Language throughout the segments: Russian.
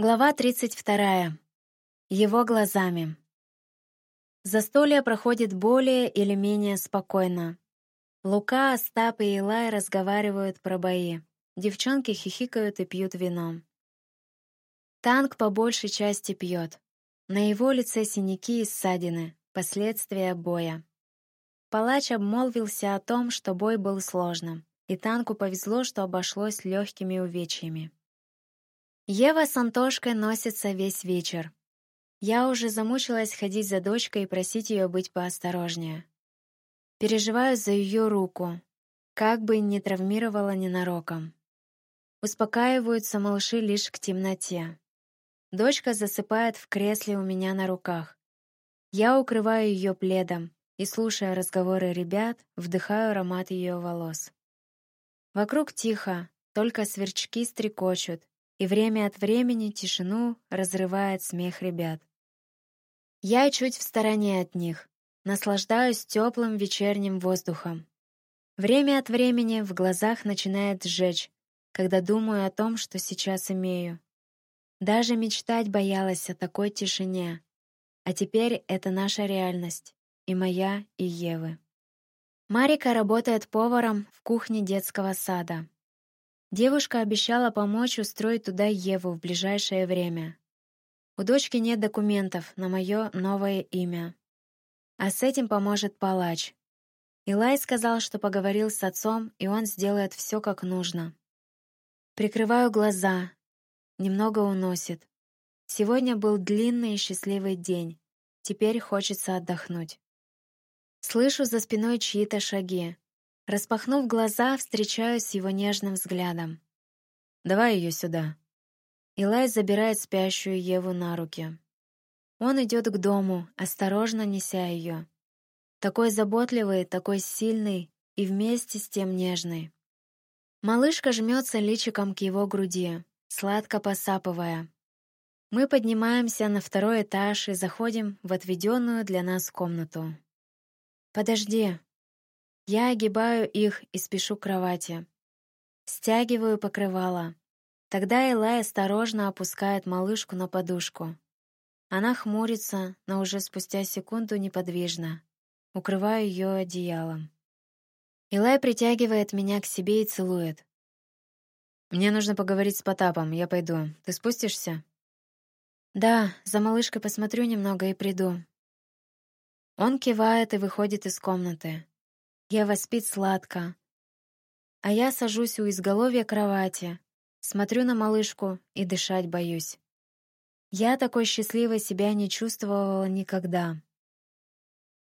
Глава 32. Его глазами. Застолье проходит более или менее спокойно. Лука, Остап и Илай разговаривают про бои. Девчонки хихикают и пьют вино. Танк по большей части пьет. На его лице синяки и ссадины, последствия боя. Палач обмолвился о том, что бой был сложным, и танку повезло, что обошлось легкими увечьями. Ева с Антошкой носится весь вечер. Я уже замучилась ходить за дочкой и просить ее быть поосторожнее. Переживаю за ее руку, как бы не травмировала ненароком. Успокаиваются малыши лишь к темноте. Дочка засыпает в кресле у меня на руках. Я укрываю ее пледом и, слушая разговоры ребят, вдыхаю аромат ее волос. Вокруг тихо, только сверчки стрекочут, и время от времени тишину разрывает смех ребят. Я чуть в стороне от них, наслаждаюсь теплым вечерним воздухом. Время от времени в глазах начинает сжечь, когда думаю о том, что сейчас имею. Даже мечтать боялась о такой тишине. А теперь это наша реальность, и моя, и Евы. Марика работает поваром в кухне детского сада. Девушка обещала помочь устроить туда Еву в ближайшее время. У дочки нет документов на мое новое имя. А с этим поможет палач. Илай сказал, что поговорил с отцом, и он сделает все как нужно. Прикрываю глаза. Немного уносит. Сегодня был длинный и счастливый день. Теперь хочется отдохнуть. Слышу за спиной чьи-то шаги. Распахнув глаза, встречаюсь с его нежным взглядом. «Давай ее сюда». Илай забирает спящую Еву на руки. Он идет к дому, осторожно неся ее. Такой заботливый, такой сильный и вместе с тем нежный. Малышка жмется личиком к его груди, сладко посапывая. Мы поднимаемся на второй этаж и заходим в отведенную для нас комнату. «Подожди», я огибаю их и спешу к кровати. Стягиваю покрывало. Тогда Элай осторожно опускает малышку на подушку. Она хмурится, но уже спустя секунду неподвижно. Укрываю ее одеялом. Илай притягивает меня к себе и целует. «Мне нужно поговорить с Потапом, я пойду. Ты спустишься?» «Да, за малышкой посмотрю немного и приду». Он кивает и выходит из комнаты. Ева спит сладко. А я сажусь у изголовья кровати, смотрю на малышку и дышать боюсь. Я такой счастливой себя не чувствовала никогда.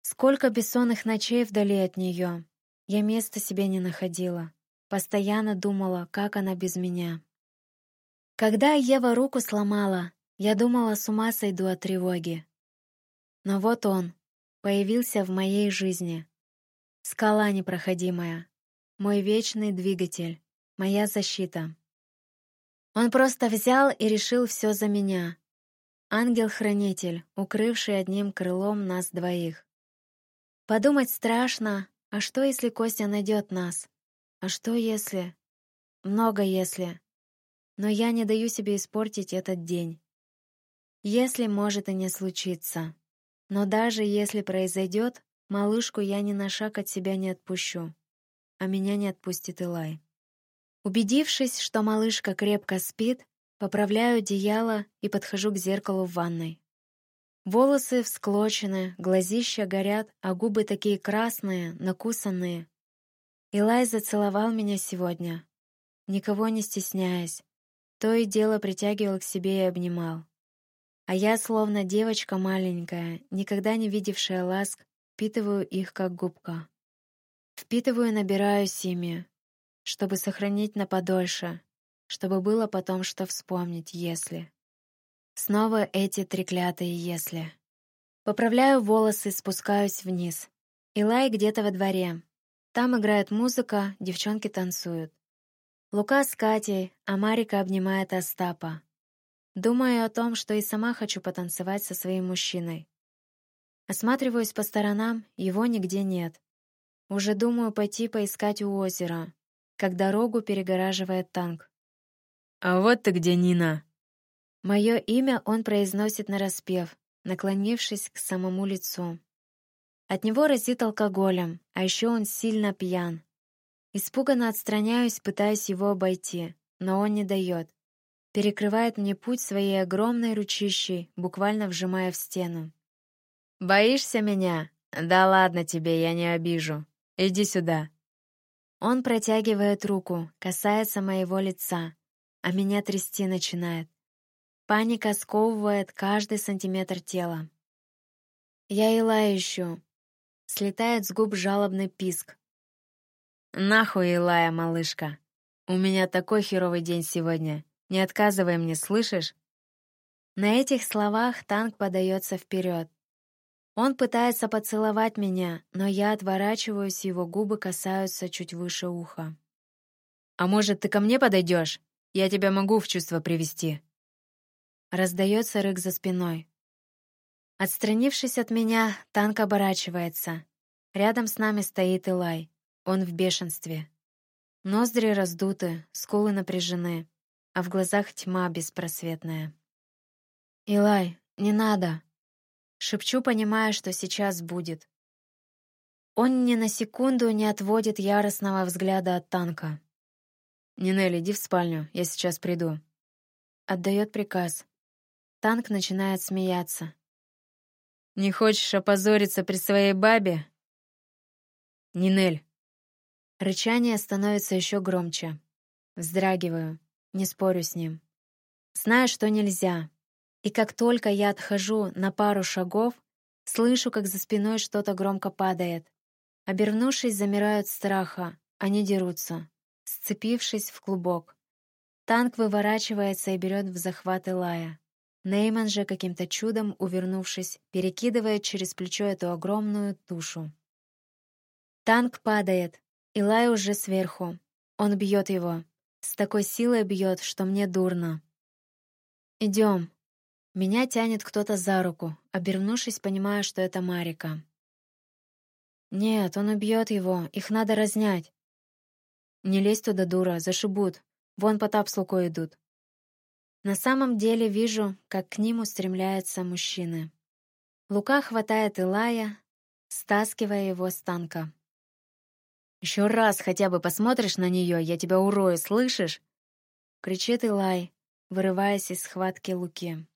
Сколько бессонных ночей вдали от нее. Я места себе не находила. Постоянно думала, как она без меня. Когда Ева руку сломала, я думала, с ума сойду от тревоги. Но вот он появился в моей жизни — Скала непроходимая. Мой вечный двигатель. Моя защита. Он просто взял и решил все за меня. Ангел-хранитель, укрывший одним крылом нас двоих. Подумать страшно, а что, если Костя найдет нас? А что, если... Много если. Но я не даю себе испортить этот день. Если может и не случиться. Но даже если произойдет, Малышку я ни на шаг от себя не отпущу, а меня не отпустит Илай. Убедившись, что малышка крепко спит, поправляю одеяло и подхожу к зеркалу в ванной. Волосы всклочены, глазища горят, а губы такие красные, накусанные. Илай зацеловал меня сегодня, никого не стесняясь. То и дело притягивал к себе и обнимал. А я, словно девочка маленькая, никогда не видевшая ласк, Впитываю их, как губка. Впитываю и набираюсь ими, чтобы сохранить на подольше, чтобы было потом что вспомнить, если. Снова эти треклятые «если». Поправляю волосы, спускаюсь вниз. Илай где-то во дворе. Там играет музыка, девчонки танцуют. Лука с Катей, а Марика обнимает Остапа. Думаю о том, что и сама хочу потанцевать со своим мужчиной. Осматриваюсь по сторонам, его нигде нет. Уже думаю пойти поискать у озера, как дорогу перегораживает танк. «А вот ты где, Нина!» Мое имя он произносит нараспев, наклонившись к самому лицу. От него разит алкоголем, а еще он сильно пьян. Испуганно отстраняюсь, пытаясь его обойти, но он не дает. Перекрывает мне путь своей огромной ручищей, буквально вжимая в стену. «Боишься меня? Да ладно тебе, я не обижу. Иди сюда». Он протягивает руку, касается моего лица, а меня трясти начинает. Паника сковывает каждый сантиметр тела. Я и ищу. Слетает с губ жалобный писк. «Нахуй, Илая, малышка! У меня такой херовый день сегодня. Не отказывай мне, слышишь?» На этих словах танк подается вперед. Он пытается поцеловать меня, но я отворачиваюсь, его губы касаются чуть выше уха. «А может, ты ко мне подойдешь? Я тебя могу в чувство привести. Раздается рык за спиной. Отстранившись от меня, танк оборачивается. Рядом с нами стоит Илай. Он в бешенстве. Ноздри раздуты, скулы напряжены, а в глазах тьма беспросветная. «Илай, не надо!» Шепчу, понимая, что сейчас будет. Он ни на секунду не отводит яростного взгляда от танка. «Нинель, иди в спальню, я сейчас приду». Отдает приказ. Танк начинает смеяться. «Не хочешь опозориться при своей бабе?» «Нинель». Рычание становится еще громче. Вздрагиваю, не спорю с ним. Знаю, что нельзя. И как только я отхожу на пару шагов, слышу, как за спиной что-то громко падает. Обернувшись, замирают страха, они дерутся, сцепившись в клубок. Танк выворачивается и берет в захват Илая. Нейман же, каким-то чудом увернувшись, перекидывает через плечо эту огромную тушу. Танк падает. Илай уже сверху. Он бьет его. С такой силой бьет, что мне дурно. Идем. Меня тянет кто-то за руку. Обернувшись, понимаю, что это Марика. Нет, он убьет его. Их надо разнять. Не лезь туда, дура, зашибут. Вон Потап с Лукой идут. На самом деле вижу, как к ним устремляются мужчины. Лука хватает Илая, стаскивая его с танка. «Еще раз хотя бы посмотришь на нее, я тебя урою, слышишь?» — кричит Илай, вырываясь из схватки Луки.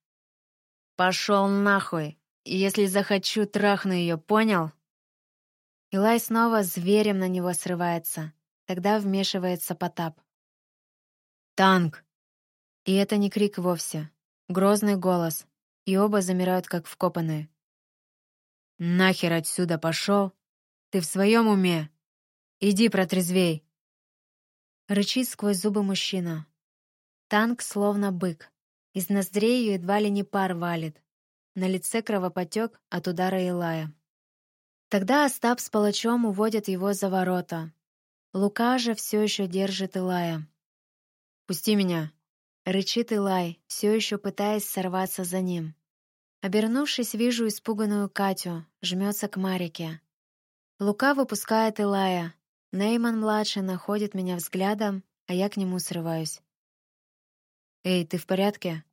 «Пошел нахуй! Если захочу, трахну ее, понял?» Илай снова зверем на него срывается. Тогда вмешивается Потап. «Танк!» И это не крик вовсе. Грозный голос. И оба замирают, как вкопанные. «Нахер отсюда пошел? Ты в своем уме? Иди протрезвей!» Рычит сквозь зубы мужчина. Танк словно бык. Из ноздрей ее едва ли не пар валит. На лице кровопотек от удара Илая. Тогда Остап с палачом уводят его за ворота. Лука же все еще держит Илая. «Пусти меня!» Рычит Илай, все еще пытаясь сорваться за ним. Обернувшись, вижу испуганную Катю, жмется к Марике. Лука выпускает Илая. Нейман-младший находит меня взглядом, а я к нему срываюсь. «Эй, ты в порядке?»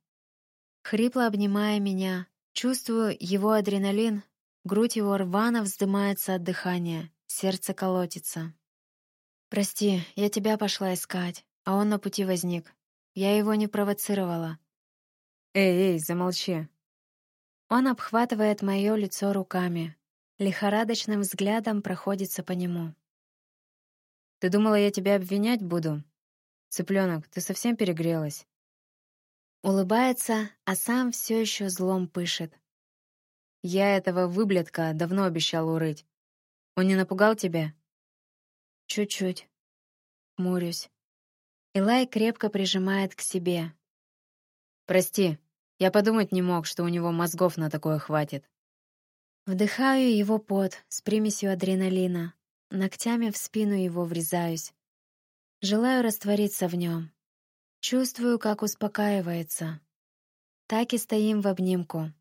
Хрипло обнимая меня, чувствую его адреналин, грудь его рвано вздымается от дыхания, сердце колотится. «Прости, я тебя пошла искать, а он на пути возник. Я его не провоцировала. «Эй, эй, замолчи!» Он обхватывает мое лицо руками, лихорадочным взглядом проходится по нему. «Ты думала, я тебя обвинять буду? Цыпленок, ты совсем перегрелась?» Улыбается, а сам все еще злом пышет. «Я этого выблядка давно обещал урыть. Он не напугал тебя?» «Чуть-чуть». Хмурюсь. Илай крепко прижимает к себе. «Прости, я подумать не мог, что у него мозгов на такое хватит». Вдыхаю его пот с примесью адреналина. Ногтями в спину его врезаюсь. Желаю раствориться в нем. Чувствую, как успокаивается. Так и стоим в обнимку.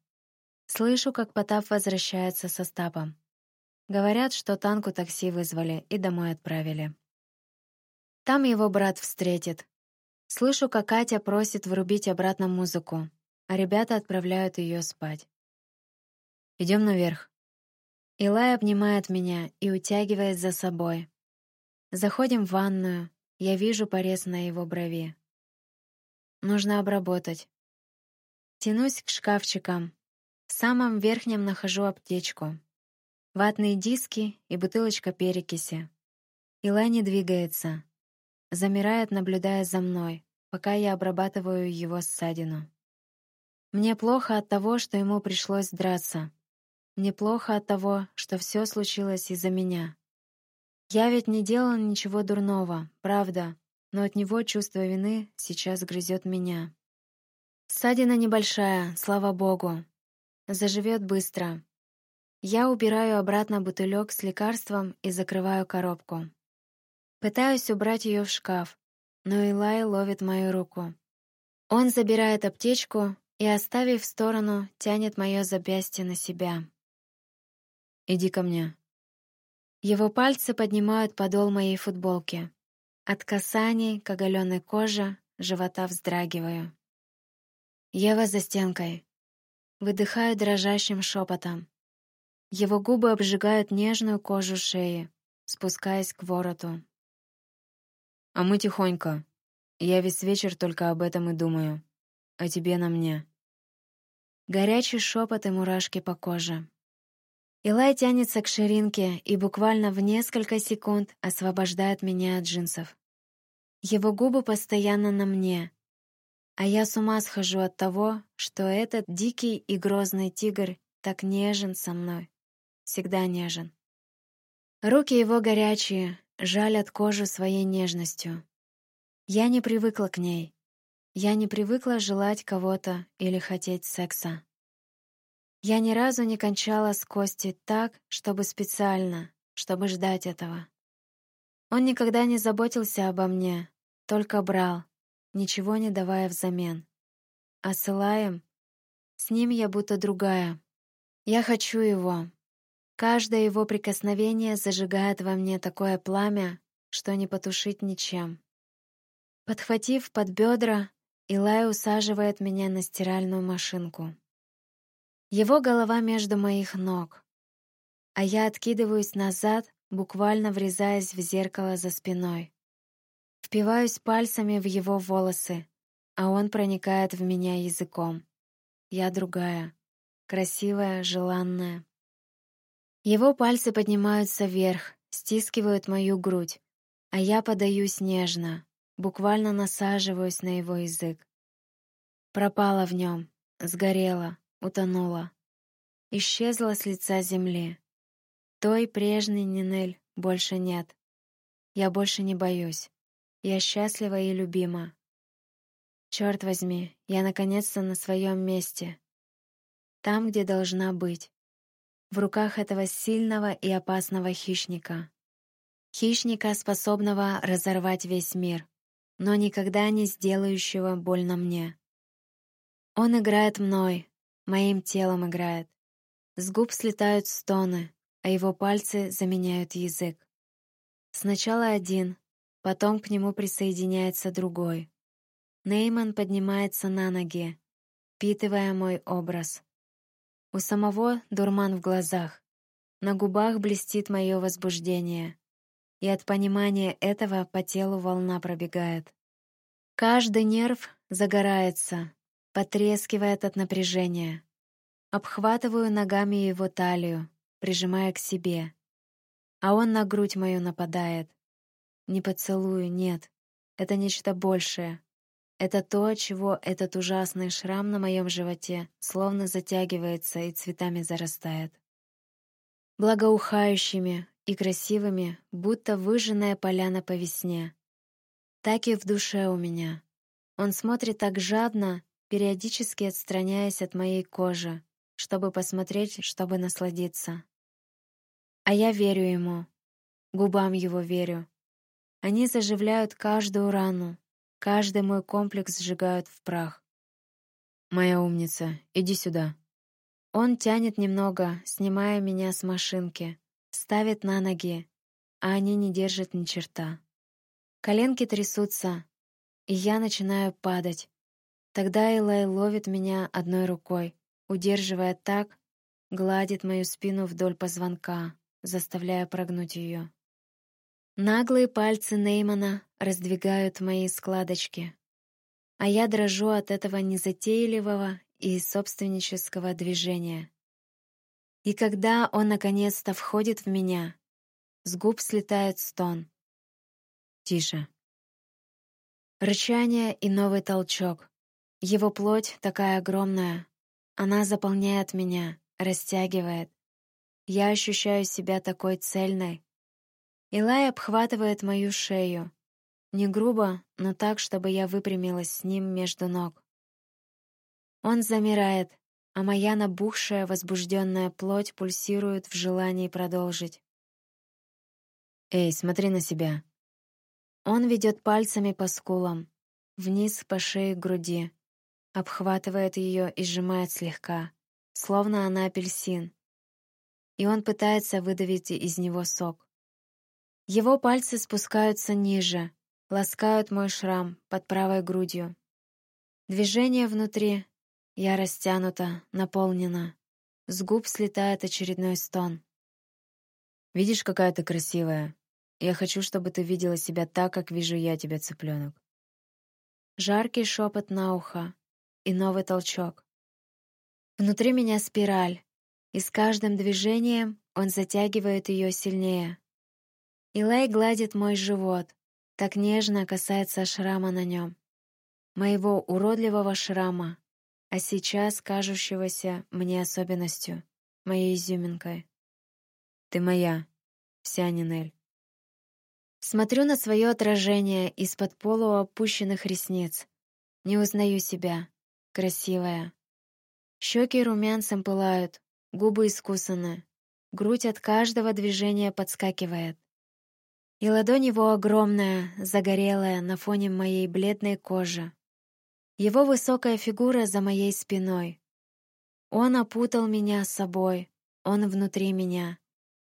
Слышу, как Потап возвращается со стапом. Говорят, что танку такси вызвали и домой отправили. Там его брат встретит. Слышу, как Катя просит врубить обратно музыку. а ребята отправляют ее спать. Идем наверх. Илай обнимает меня и утягивает за собой. Заходим в ванную. Я вижу порез на его брови. Нужно обработать. Тянусь к шкафчикам. В самом верхнем нахожу аптечку. Ватные диски и бутылочка перекиси. Илай не двигается. Замирает, наблюдая за мной, пока я обрабатываю его ссадину. Мне плохо от того, что ему пришлось драться. Мне плохо от того, что все случилось из-за меня. Я ведь не делал ничего дурного, правда, но от него чувство вины сейчас грызет меня. Ссадина небольшая, слава богу. Заживет быстро. Я убираю обратно бутылек с лекарством и закрываю коробку. Пытаюсь убрать ее в шкаф, но Илай ловит мою руку. Он забирает аптечку и, оставив в сторону, тянет мое запястье на себя. «Иди ко мне». Его пальцы поднимают подол моей футболки. От касаний к оголенной коже живота вздрагиваю. Ева за стенкой. Выдыхаю дрожащим шепотом. Его губы обжигают нежную кожу шеи, спускаясь к вороту. А мы тихонько. Я весь вечер только об этом и думаю. О тебе на мне. Горячий шепот и мурашки по коже. Илай тянется к ширинке и буквально в несколько секунд освобождает меня от джинсов. Его губы постоянно на мне, а я с ума схожу от того, что этот дикий и грозный тигр так нежен со мной. Всегда нежен. Руки его горячие, жалят кожу своей нежностью. Я не привыкла к ней. Я не привыкла желать кого-то или хотеть секса. Я ни разу не кончала с Кости так, чтобы специально, чтобы ждать этого. Он никогда не заботился обо мне, только брал, ничего не давая взамен. А с Илаем, с ним я будто другая. Я хочу его, Каждое его прикосновение зажигает во мне такое пламя, что не потушить ничем. Подхватив под бедра, Илай усаживает меня на стиральную машинку. Его голова между моих ног, а я откидываюсь назад, буквально врезаясь в зеркало за спиной. Впиваюсь пальцами в его волосы, а он проникает в меня языком. Я другая, красивая, желанная. Его пальцы поднимаются вверх, стискивают мою грудь, а я подаюсь нежно, буквально насаживаюсь на его язык. Пропала в нем, сгорела, утонула. Исчезла с лица земли. Той прежней Нинель больше нет. Я больше не боюсь. Я счастлива и любима. Черт возьми, я наконец-то на своем месте. Там, где должна быть в руках этого сильного и опасного хищника. Хищника, способного разорвать весь мир, но никогда не сделающего больно мне. Он играет мной, моим телом играет. С губ слетают стоны, а его пальцы заменяют язык. Сначала один, потом к нему присоединяется другой. Нейман поднимается на ноги, впитывая мой образ. У самого дурман в глазах. На губах блестит мое возбуждение. И от понимания этого по телу волна пробегает. Каждый нерв загорается, потрескивает от напряжения. Обхватываю ногами его талию, прижимая к себе. А он на грудь мою нападает. Не поцелую, нет. Это нечто большее. Это то, чего этот ужасный шрам на моем животе словно затягивается и цветами зарастает. Благоухающими и красивыми, будто выжженная поляна по весне. Так и в душе у меня. Он смотрит так жадно, периодически отстраняясь от моей кожи, чтобы посмотреть, чтобы насладиться. А я верю ему, губам его верю. Они заживляют каждую рану, Каждый мой комплекс сжигают в прах. «Моя умница, иди сюда». Он тянет немного, снимая меня с машинки, ставит на ноги, а они не держат ни черта. Коленки трясутся, и я начинаю падать. Тогда Илай ловит меня одной рукой, удерживая так, гладит мою спину вдоль позвонка, заставляя прогнуть ее. Наглые пальцы Неймана раздвигают мои складочки, а я дрожу от этого незатейливого и собственнического движения. И когда он наконец-то входит в меня, с губ слетает стон. Тише. Рычание и новый толчок. Его плоть такая огромная. Она заполняет меня, растягивает. Я ощущаю себя такой цельной. Илай обхватывает мою шею. Не грубо, но так, чтобы я выпрямилась с ним между ног. Он замирает, а моя набухшая, возбужденная плоть пульсирует в желании продолжить. «Эй, смотри на себя!» Он ведет пальцами по скулам, вниз по шее к груди, обхватывает ее и сжимает слегка, словно она апельсин. И он пытается выдавить из него сок. Его пальцы спускаются ниже, ласкают мой шрам под правой грудью. Движение внутри, я растянута, наполнена. С губ слетает очередной стон. «Видишь, какая ты красивая. Я хочу, чтобы ты видела себя так, как вижу я тебя, цыпленок». Жаркий шепот на ухо и новый толчок. Внутри меня спираль, и с каждым движением он затягивает ее сильнее. Илай гладит мой живот, так нежно касается шрама на нем. Моего уродливого шрама, а сейчас кажущегося мне особенностью, моей изюминкой. Ты моя, вся Нинель. Смотрю на свое отражение из-под полуопущенных ресниц. Не узнаю себя. Красивая. Щеки румянцем пылают, губы искусаны. Грудь от каждого движения подскакивает. И ладонь его огромная, загорелая на фоне моей бледной кожи. Его высокая фигура за моей спиной. Он опутал меня с собой, он внутри меня,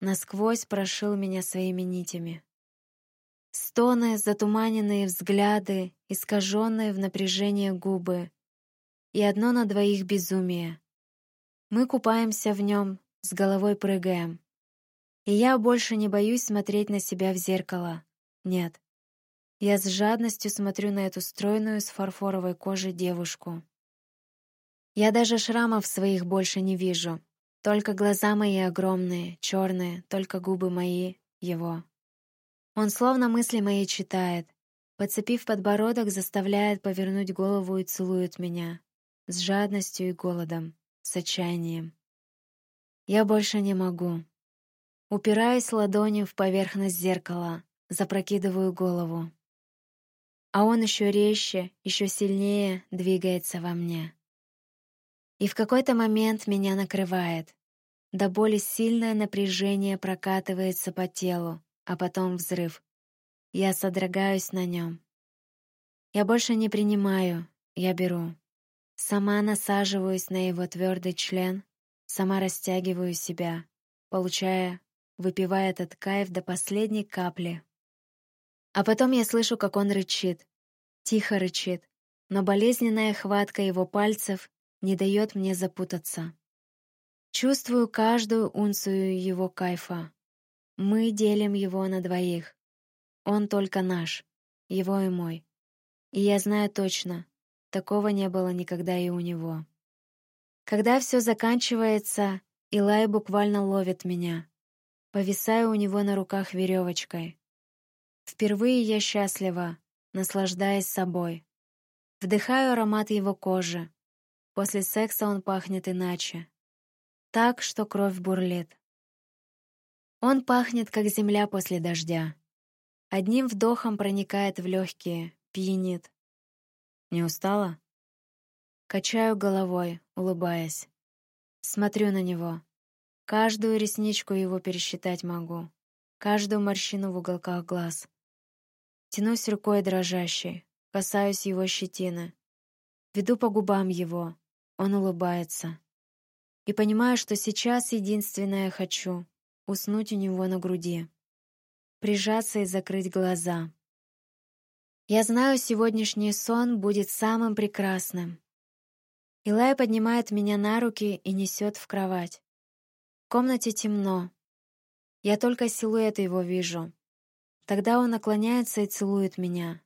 насквозь прошил меня своими нитями. Стоны, затуманенные взгляды, искаженные в напряжении губы. И одно на двоих безумие. Мы купаемся в нем, с головой прыгаем. И я больше не боюсь смотреть на себя в зеркало. Нет. Я с жадностью смотрю на эту стройную с фарфоровой кожей девушку. Я даже шрамов своих больше не вижу. Только глаза мои огромные, черные, только губы мои, его. Он словно мысли мои читает. Подцепив подбородок, заставляет повернуть голову и целует меня. С жадностью и голодом, с отчаянием. Я больше не могу. Упираюсь ладонью в поверхность зеркала, запрокидываю голову а он еще резче, еще сильнее двигается во мне. И в какой-то момент меня накрывает. До боли сильное напряжение прокатывается по телу, а потом взрыв. Я содрогаюсь на нем. Я больше не принимаю, я беру. Сама насаживаюсь на его твердый член, сама растягиваю себя, получая, выпивая этот кайф до последней капли. А потом я слышу, как он рычит. Тихо рычит, но болезненная хватка его пальцев не дает мне запутаться. Чувствую каждую унцию его кайфа. Мы делим его на двоих. Он только наш, его и мой. И я знаю точно, такого не было никогда и у него. Когда все заканчивается, Илай буквально ловит меня. Повисаю у него на руках веревочкой. Впервые я счастлива, наслаждаясь собой. Вдыхаю аромат его кожи. После секса он пахнет иначе. Так, что кровь бурлит. Он пахнет, как земля после дождя. Одним вдохом проникает в легкие, пьянит. Не устала? Качаю головой, улыбаясь. Смотрю на него. Каждую ресничку его пересчитать могу. Каждую морщину в уголках глаз. Тянусь рукой дрожащей, касаюсь его щетины. Веду по губам его. Он улыбается. И понимаю, что сейчас единственное хочу — уснуть у него на груди. Прижаться и закрыть глаза. Я знаю, сегодняшний сон будет самым прекрасным. Илай поднимает меня на руки и несет в кровать. В комнате темно. Я только силуэт его вижу. Тогда он наклоняется и целует меня.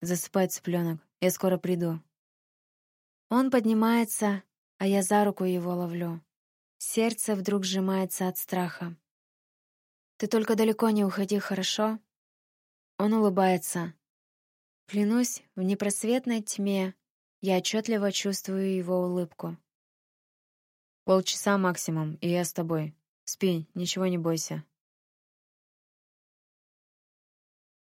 Засыпай, цыпленок, я скоро приду. Он поднимается, а я за руку его ловлю. Сердце вдруг сжимается от страха. Ты только далеко не уходи, хорошо? Он улыбается. Клянусь, в непросветной тьме я отчетливо чувствую его улыбку. Полчаса максимум, и я с тобой. Спи, ничего не бойся.